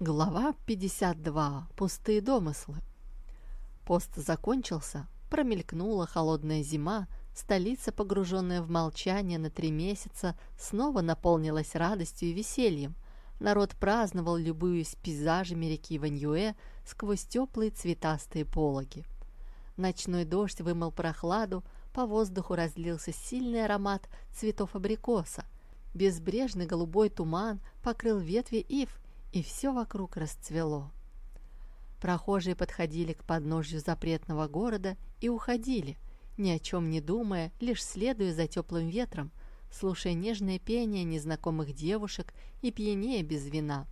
Глава 52. Пустые домыслы. Пост закончился, промелькнула холодная зима, столица, погруженная в молчание на три месяца, снова наполнилась радостью и весельем. Народ праздновал, любуясь пейзажами реки Ваньюэ сквозь теплые цветастые пологи. Ночной дождь вымыл прохладу, по воздуху разлился сильный аромат цветов абрикоса. Безбрежный голубой туман покрыл ветви ив, и все вокруг расцвело. Прохожие подходили к подножью запретного города и уходили, ни о чем не думая, лишь следуя за теплым ветром, слушая нежное пение незнакомых девушек и пьянее без вина.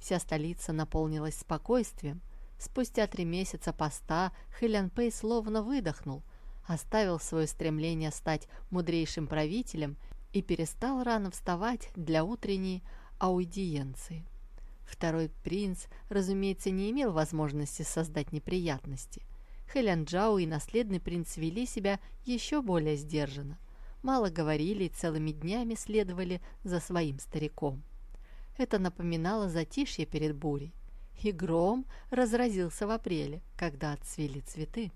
Вся столица наполнилась спокойствием. Спустя три месяца поста Хэлян Пэй словно выдохнул, оставил свое стремление стать мудрейшим правителем и перестал рано вставать для утренней аудиенции. Второй принц, разумеется, не имел возможности создать неприятности. Хэлян Джао и наследный принц вели себя еще более сдержанно. Мало говорили и целыми днями следовали за своим стариком. Это напоминало затишье перед бурей. И гром разразился в апреле, когда отцвели цветы.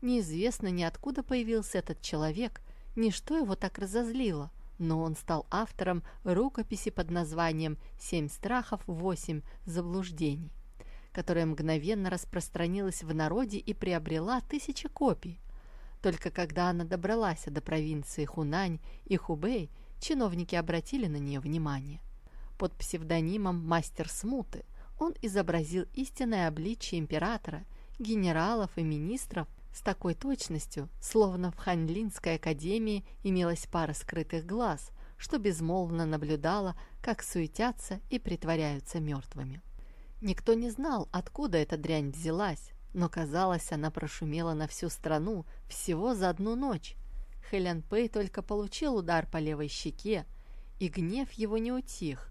Неизвестно ни откуда появился этот человек, ни что его так разозлило – но он стал автором рукописи под названием «Семь страхов, восемь заблуждений», которая мгновенно распространилась в народе и приобрела тысячи копий. Только когда она добралась до провинции Хунань и Хубэй, чиновники обратили на нее внимание. Под псевдонимом «Мастер Смуты» он изобразил истинное обличие императора, генералов и министров с такой точностью, словно в Ханлинской академии имелась пара скрытых глаз, что безмолвно наблюдала, как суетятся и притворяются мертвыми. Никто не знал, откуда эта дрянь взялась, но, казалось, она прошумела на всю страну всего за одну ночь. Хэлян Пэй только получил удар по левой щеке, и гнев его не утих.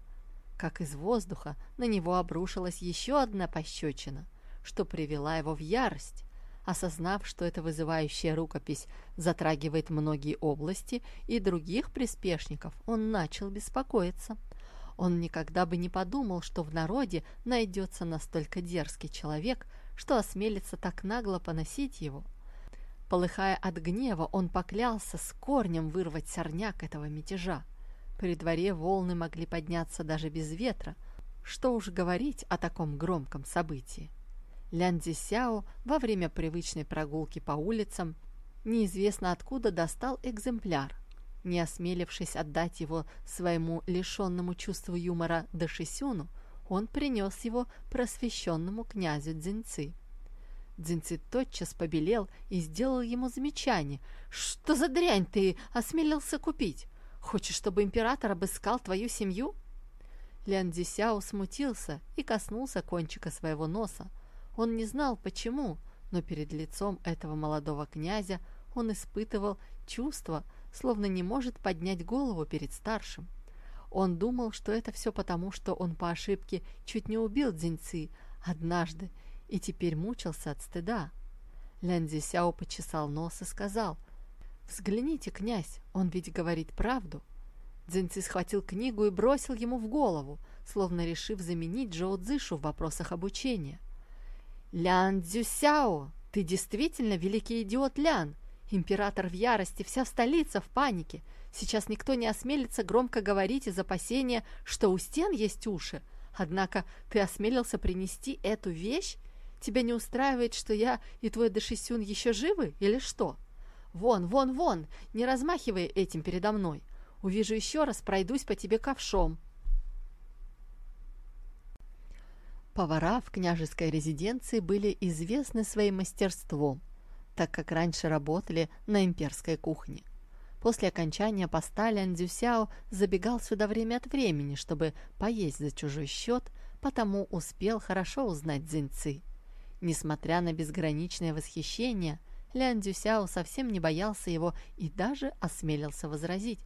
Как из воздуха на него обрушилась еще одна пощечина, что привела его в ярость. Осознав, что эта вызывающая рукопись затрагивает многие области и других приспешников, он начал беспокоиться. Он никогда бы не подумал, что в народе найдется настолько дерзкий человек, что осмелится так нагло поносить его. Полыхая от гнева, он поклялся с корнем вырвать сорняк этого мятежа. При дворе волны могли подняться даже без ветра. Что уж говорить о таком громком событии. Лян Цзисяо во время привычной прогулки по улицам неизвестно откуда достал экземпляр. Не осмелившись отдать его своему лишенному чувства юмора Дашисюну, он принес его просвещенному князю Дзинцы. Дзинцы тотчас побелел и сделал ему замечание. «Что за дрянь ты осмелился купить? Хочешь, чтобы император обыскал твою семью?» Лян Дзисяо смутился и коснулся кончика своего носа. Он не знал, почему, но перед лицом этого молодого князя он испытывал чувство, словно не может поднять голову перед старшим. Он думал, что это все потому, что он по ошибке чуть не убил Дзиньци однажды и теперь мучился от стыда. Лян Цзисяо почесал нос и сказал, «Взгляните, князь, он ведь говорит правду». Дзиньци схватил книгу и бросил ему в голову, словно решив заменить Джоу Цзышу в вопросах обучения. «Лян Цзюсяо, ты действительно великий идиот Лян! Император в ярости, вся столица в панике. Сейчас никто не осмелится громко говорить из опасения, что у стен есть уши. Однако ты осмелился принести эту вещь? Тебя не устраивает, что я и твой Дашисюн еще живы или что? Вон, вон, вон, не размахивай этим передо мной. Увижу еще раз, пройдусь по тебе ковшом. Повара в княжеской резиденции были известны своим мастерством, так как раньше работали на имперской кухне. После окончания поста Лян Дзюсяо забегал сюда время от времени, чтобы поесть за чужой счет, потому успел хорошо узнать Цзиньцы. Несмотря на безграничное восхищение, Лян Дзюсяо совсем не боялся его и даже осмелился возразить.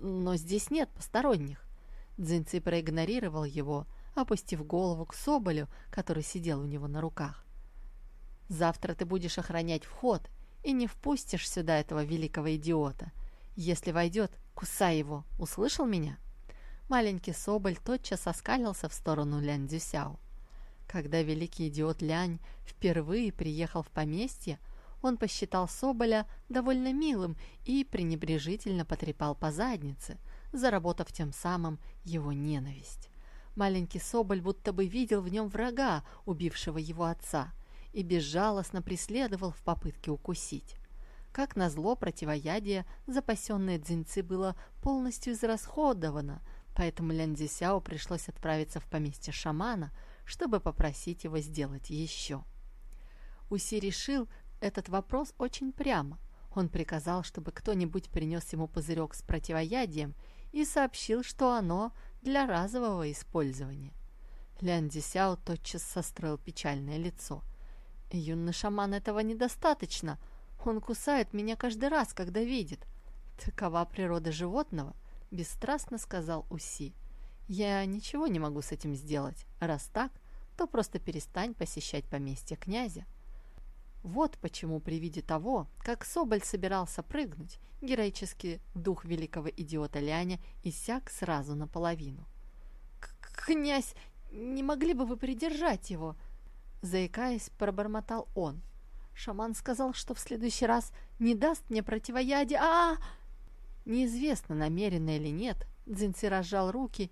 «Но здесь нет посторонних». Цзиньцы проигнорировал его, опустив голову к Соболю, который сидел у него на руках. «Завтра ты будешь охранять вход и не впустишь сюда этого великого идиота. Если войдет, кусай его. Услышал меня?» Маленький Соболь тотчас оскалился в сторону Лян Дзюсяо. Когда великий идиот Лянь впервые приехал в поместье, он посчитал Соболя довольно милым и пренебрежительно потрепал по заднице, заработав тем самым его ненависть. Маленький Соболь будто бы видел в нем врага, убившего его отца, и безжалостно преследовал в попытке укусить. Как назло, противоядие, запасенное дзинцы, было полностью израсходовано, поэтому Лян Дзисяо пришлось отправиться в поместье шамана, чтобы попросить его сделать еще. Уси решил этот вопрос очень прямо. Он приказал, чтобы кто-нибудь принес ему пузырек с противоядием и сообщил, что оно для разового использования. Лян Дисяо тотчас состроил печальное лицо. «Юный шаман этого недостаточно. Он кусает меня каждый раз, когда видит. Такова природа животного», — бесстрастно сказал Уси. «Я ничего не могу с этим сделать. Раз так, то просто перестань посещать поместье князя». Вот почему при виде того, как Соболь собирался прыгнуть, героический дух великого идиота Ляня иссяк сразу наполовину. «Князь, не могли бы вы придержать его?» Заикаясь, пробормотал он. Шаман сказал, что в следующий раз не даст мне противоядие. а, -а, -а Неизвестно, намеренно или нет, Дзинци разжал руки,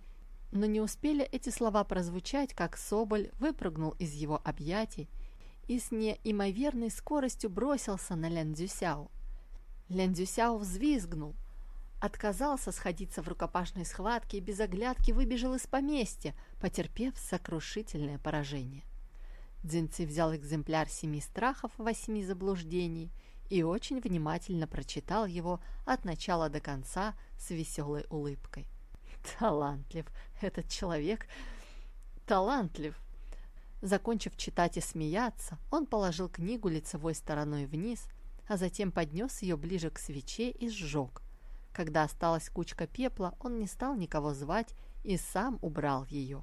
но не успели эти слова прозвучать, как Соболь выпрыгнул из его объятий и с неимоверной скоростью бросился на Лян Цзюсяо. Лян Цзюсяо взвизгнул, отказался сходиться в рукопашной схватке и без оглядки выбежал из поместья, потерпев сокрушительное поражение. Дзинци взял экземпляр «Семи страхов, восьми заблуждений» и очень внимательно прочитал его от начала до конца с веселой улыбкой. Талантлив этот человек, талантлив. Закончив читать и смеяться, он положил книгу лицевой стороной вниз, а затем поднес ее ближе к свече и сжег. Когда осталась кучка пепла, он не стал никого звать и сам убрал ее.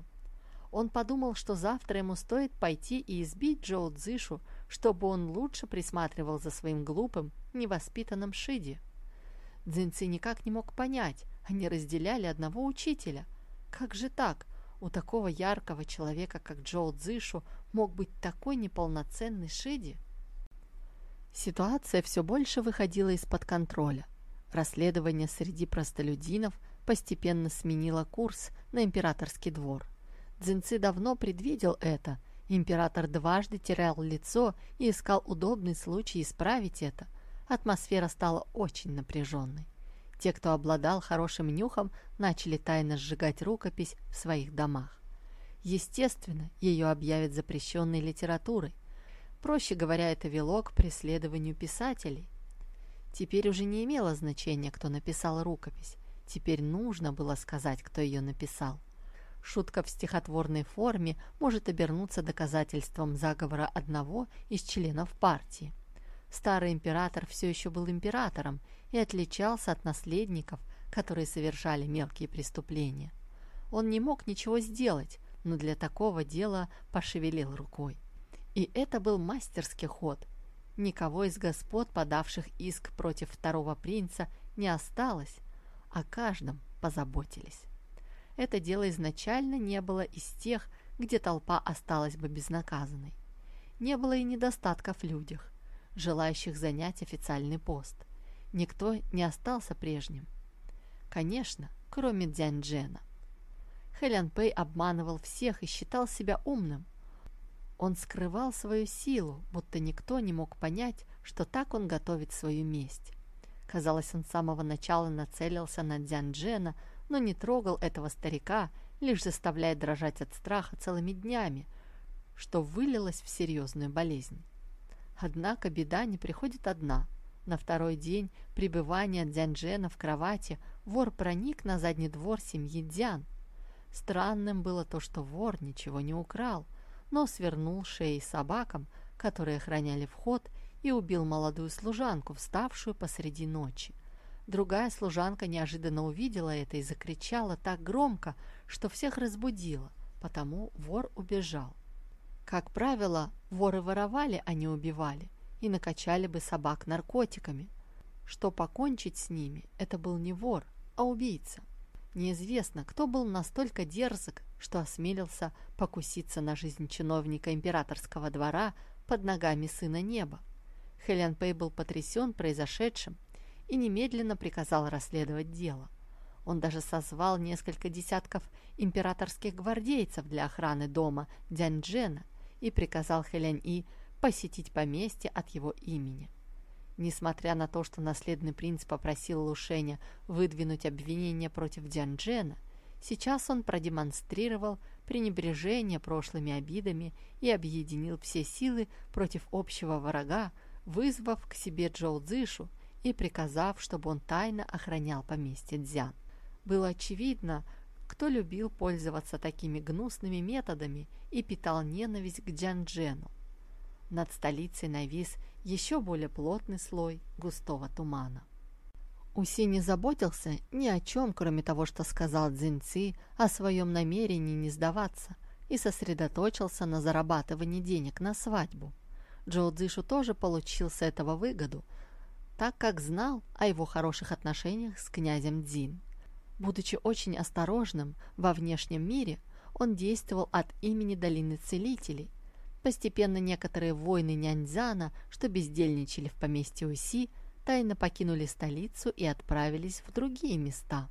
Он подумал, что завтра ему стоит пойти и избить Джоу Цзышу, чтобы он лучше присматривал за своим глупым, невоспитанным Шиди. Цзиньци никак не мог понять, они разделяли одного учителя. Как же так? У такого яркого человека, как Джоу Цзышу, мог быть такой неполноценный Шиди? Ситуация все больше выходила из-под контроля. Расследование среди простолюдинов постепенно сменило курс на императорский двор. Дзинцы давно предвидел это. Император дважды терял лицо и искал удобный случай исправить это. Атмосфера стала очень напряженной. Те, кто обладал хорошим нюхом, начали тайно сжигать рукопись в своих домах. Естественно, ее объявят запрещенной литературой. Проще говоря, это вело к преследованию писателей. Теперь уже не имело значения, кто написал рукопись. Теперь нужно было сказать, кто ее написал. Шутка в стихотворной форме может обернуться доказательством заговора одного из членов партии. Старый император все еще был императором и отличался от наследников, которые совершали мелкие преступления. Он не мог ничего сделать, но для такого дела пошевелил рукой. И это был мастерский ход. Никого из господ, подавших иск против второго принца, не осталось, о каждом позаботились. Это дело изначально не было из тех, где толпа осталась бы безнаказанной. Не было и недостатков в людях, желающих занять официальный пост – Никто не остался прежним. Конечно, кроме Дзянь Джена. Хэлян Пэй обманывал всех и считал себя умным. Он скрывал свою силу, будто никто не мог понять, что так он готовит свою месть. Казалось, он с самого начала нацелился на Дзян Джена, но не трогал этого старика, лишь заставляя дрожать от страха целыми днями, что вылилось в серьезную болезнь. Однако беда не приходит одна – на второй день пребывания Дзянджена в кровати вор проник на задний двор семьи Дзян. Странным было то, что вор ничего не украл, но свернул шеи собакам, которые охраняли вход, и убил молодую служанку, вставшую посреди ночи. Другая служанка неожиданно увидела это и закричала так громко, что всех разбудила, потому вор убежал. Как правило, воры воровали, а не убивали – и накачали бы собак наркотиками. Что покончить с ними, это был не вор, а убийца. Неизвестно, кто был настолько дерзок, что осмелился покуситься на жизнь чиновника императорского двора под ногами сына неба. Хелен Пэй был потрясен произошедшим и немедленно приказал расследовать дело. Он даже созвал несколько десятков императорских гвардейцев для охраны дома Дяньчжена и приказал Хелен И посетить поместье от его имени. Несмотря на то, что наследный принц попросил Лушеня выдвинуть обвинение против Дяньчжена, сейчас он продемонстрировал пренебрежение прошлыми обидами и объединил все силы против общего врага, вызвав к себе Джоу Цзышу и приказав, чтобы он тайно охранял поместье Дзян. Было очевидно, кто любил пользоваться такими гнусными методами и питал ненависть к Дзянджену. Над столицей навис еще более плотный слой густого тумана. Уси не заботился ни о чем, кроме того, что сказал Цзиньци о своем намерении не сдаваться, и сосредоточился на зарабатывании денег на свадьбу. Джоу Цзишу тоже получил с этого выгоду, так как знал о его хороших отношениях с князем Дзин. Будучи очень осторожным во внешнем мире, он действовал от имени Долины Целителей. Постепенно некоторые воины Няньзана, что бездельничали в поместье Уси, тайно покинули столицу и отправились в другие места.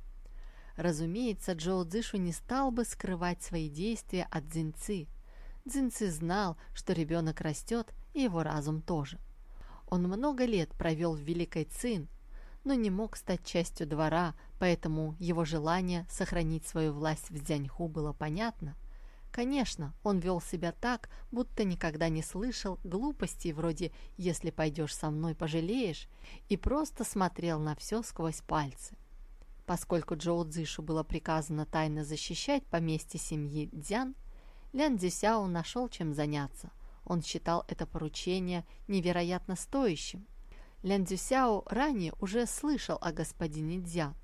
Разумеется, Джоу Цзышу не стал бы скрывать свои действия от Цзиньцы. Цзиньцы знал, что ребенок растет, и его разум тоже. Он много лет провел в Великой Цин, но не мог стать частью двора, поэтому его желание сохранить свою власть в Дзяньху было понятно. Конечно, он вел себя так, будто никогда не слышал глупостей вроде «если пойдешь со мной, пожалеешь» и просто смотрел на все сквозь пальцы. Поскольку Джоу Цзишу было приказано тайно защищать поместье семьи Дзян, Лян Цзисяо нашел чем заняться. Он считал это поручение невероятно стоящим Лян Цзюсяо ранее уже слышал о господине Дзя,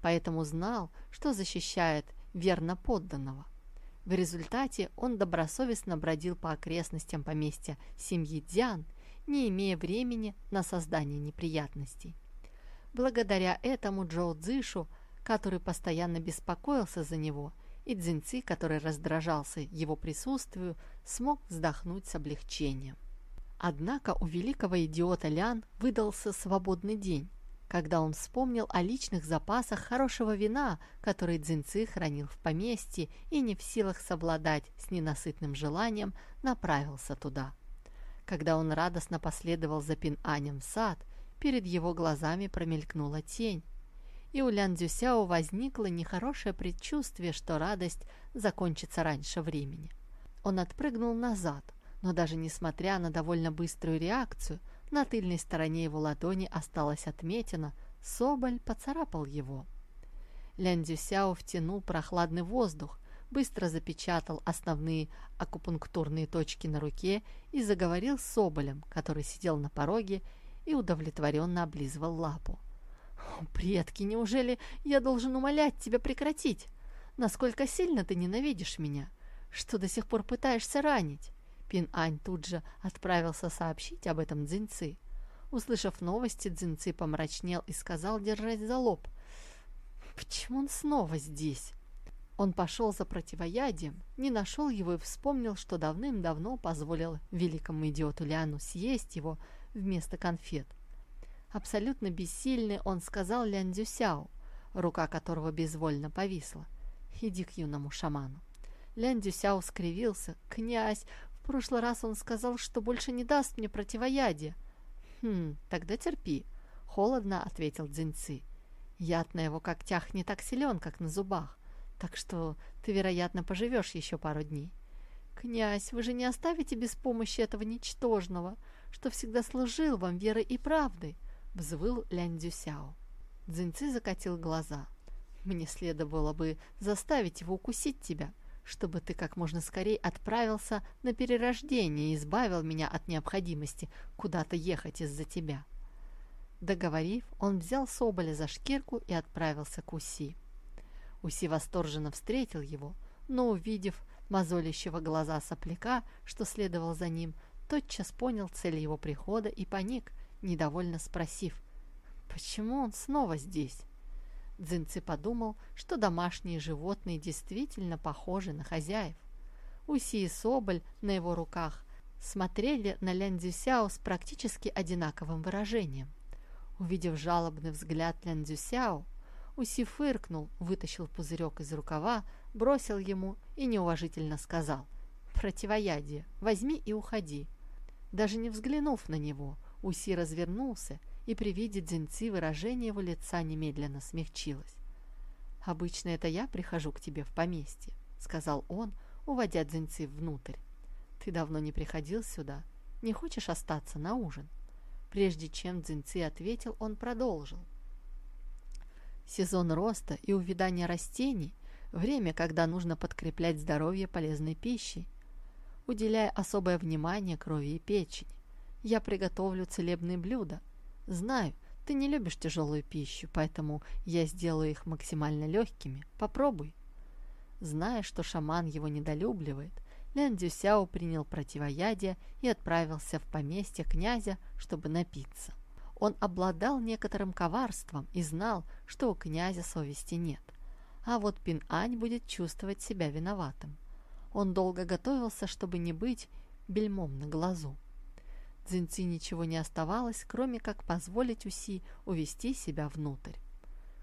поэтому знал, что защищает верно подданного. В результате он добросовестно бродил по окрестностям поместья семьи Дзян, не имея времени на создание неприятностей. Благодаря этому Джоу Цзишу, который постоянно беспокоился за него, и Цзиньци, который раздражался его присутствию, смог вздохнуть с облегчением. Однако у великого идиота Лян выдался свободный день, когда он вспомнил о личных запасах хорошего вина, который Цзиньцы хранил в поместье и не в силах совладать с ненасытным желанием, направился туда. Когда он радостно последовал за Пин-Анем в сад, перед его глазами промелькнула тень, и у Лян Дзюсяо возникло нехорошее предчувствие, что радость закончится раньше времени. Он отпрыгнул назад, но даже несмотря на довольно быструю реакцию, на тыльной стороне его ладони осталась отметина, Соболь поцарапал его. Лян Дзюсяо втянул прохладный воздух, быстро запечатал основные акупунктурные точки на руке и заговорил с Соболем, который сидел на пороге и удовлетворенно облизывал лапу. «Предки, неужели я должен умолять тебя прекратить? Насколько сильно ты ненавидишь меня? Что до сих пор пытаешься ранить?» Пин-Ань тут же отправился сообщить об этом Цзиньцы. Услышав новости, Цзиньцы помрачнел и сказал, держась за лоб. «Почему он снова здесь?» Он пошел за противоядием, не нашел его и вспомнил, что давным-давно позволил великому идиоту Ляну съесть его вместо конфет. Абсолютно бессильный он сказал Лян Дзюсяо, рука которого безвольно повисла. «Иди к юному шаману». Лян Дюсяо скривился. «Князь, прошлый раз он сказал, что больше не даст мне противоядие». «Хм, тогда терпи», — холодно ответил Дзиньцы. «Яд на его когтях не так силен, как на зубах, так что ты, вероятно, поживешь еще пару дней». «Князь, вы же не оставите без помощи этого ничтожного, что всегда служил вам верой и правдой», — взвыл Лянь Дзюсяо. Дзиньцы закатил глаза. «Мне следовало бы заставить его укусить тебя», — чтобы ты как можно скорее отправился на перерождение и избавил меня от необходимости куда-то ехать из-за тебя». Договорив, он взял Соболя за шкирку и отправился к Уси. Уси восторженно встретил его, но, увидев мозолящего глаза сопляка, что следовал за ним, тотчас понял цель его прихода и паник, недовольно спросив, «Почему он снова здесь?» Дзинцы подумал, что домашние животные действительно похожи на хозяев. Уси и Соболь на его руках смотрели на Лян Дзюсяо с практически одинаковым выражением. Увидев жалобный взгляд Лян Дзюсяо, Уси фыркнул, вытащил пузырек из рукава, бросил ему и неуважительно сказал «Противоядие, возьми и уходи». Даже не взглянув на него, Уси развернулся и при виде Дзиньци выражение его лица немедленно смягчилось. «Обычно это я прихожу к тебе в поместье», — сказал он, уводя Дзиньци внутрь. «Ты давно не приходил сюда. Не хочешь остаться на ужин?» Прежде чем Дзиньци ответил, он продолжил. Сезон роста и увядания растений – время, когда нужно подкреплять здоровье полезной пищей, уделяя особое внимание крови и печени. Я приготовлю целебные блюда, Знаю, ты не любишь тяжелую пищу, поэтому я сделаю их максимально легкими. Попробуй. Зная, что шаман его недолюбливает, Лян Дюсяо принял противоядие и отправился в поместье князя, чтобы напиться. Он обладал некоторым коварством и знал, что у князя совести нет. А вот Пин-Ань будет чувствовать себя виноватым. Он долго готовился, чтобы не быть бельмом на глазу. Дзиньци ничего не оставалось, кроме как позволить Уси увести себя внутрь.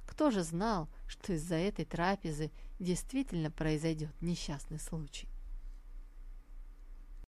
Кто же знал, что из-за этой трапезы действительно произойдет несчастный случай?